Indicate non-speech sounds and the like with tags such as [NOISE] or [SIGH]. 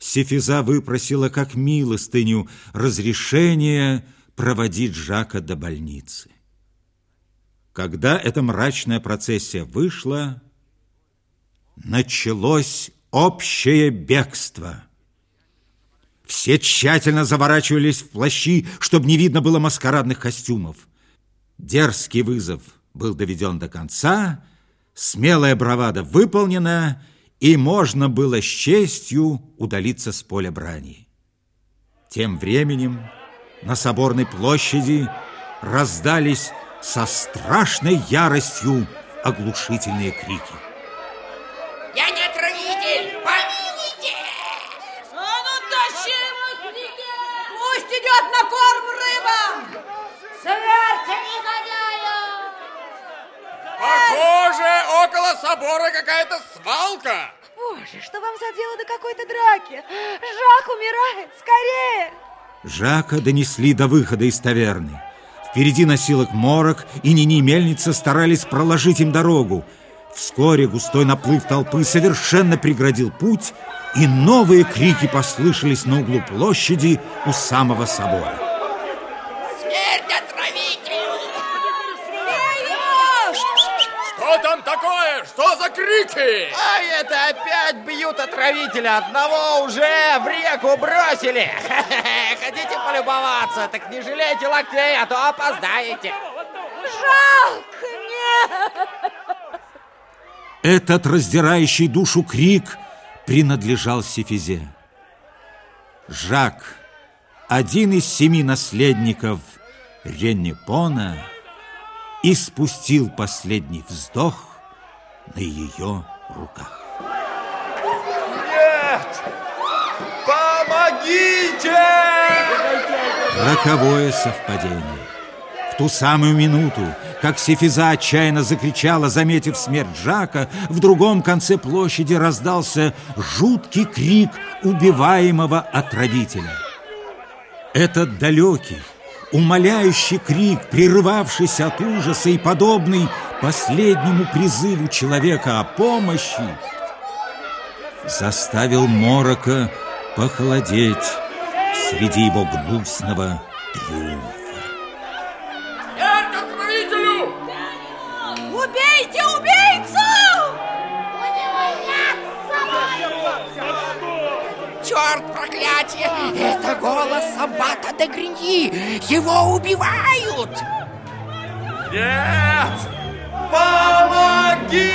Сефиза выпросила как милостыню разрешение проводить Жака до больницы. Когда эта мрачная процессия вышла, началось общее бегство. Все тщательно заворачивались в плащи, чтобы не видно было маскарадных костюмов. Дерзкий вызов был доведен до конца, смелая бравада выполнена, и можно было с честью удалиться с поля брани. Тем временем на Соборной площади раздались со страшной яростью оглушительные крики. Я не отравитель! Помилуйте! А ну тащи его к реке! Пусть идет на корм рыбам! Смерть около собора какая-то свалка. Боже, что вам за дело до какой-то драки? Жак умирает! Скорее! Жака донесли до выхода из таверны. Впереди носилок морок, и Нини Мельница старались проложить им дорогу. Вскоре густой наплыв толпы совершенно преградил путь, и новые крики послышались на углу площади у самого собора. Смерть отравителю! Что там такое? Что за крики? А это опять бьют отравителя. Одного уже в реку бросили. [LAUGHS] Хотите полюбоваться? Так не жалейте локтей, а то опоздаете. Жалко! Нет! Этот раздирающий душу крик принадлежал Сефизе. Жак, один из семи наследников Ренепона, испустил последний вздох на ее руках. Нет! Помогите! Роковое совпадение. В ту самую минуту, как Сефиза отчаянно закричала, заметив смерть Жака, в другом конце площади раздался жуткий крик убиваемого отравителя. Этот далекий, умоляющий крик, прерывавшийся от ужаса и подобный последнему призыву человека о помощи, заставил Морока похолодеть среди его гнусного триумфа. Убейте убийцу! Черт, проклятие! Это голос Аббата де Гриньи! Его убивают! Нет! Помогите!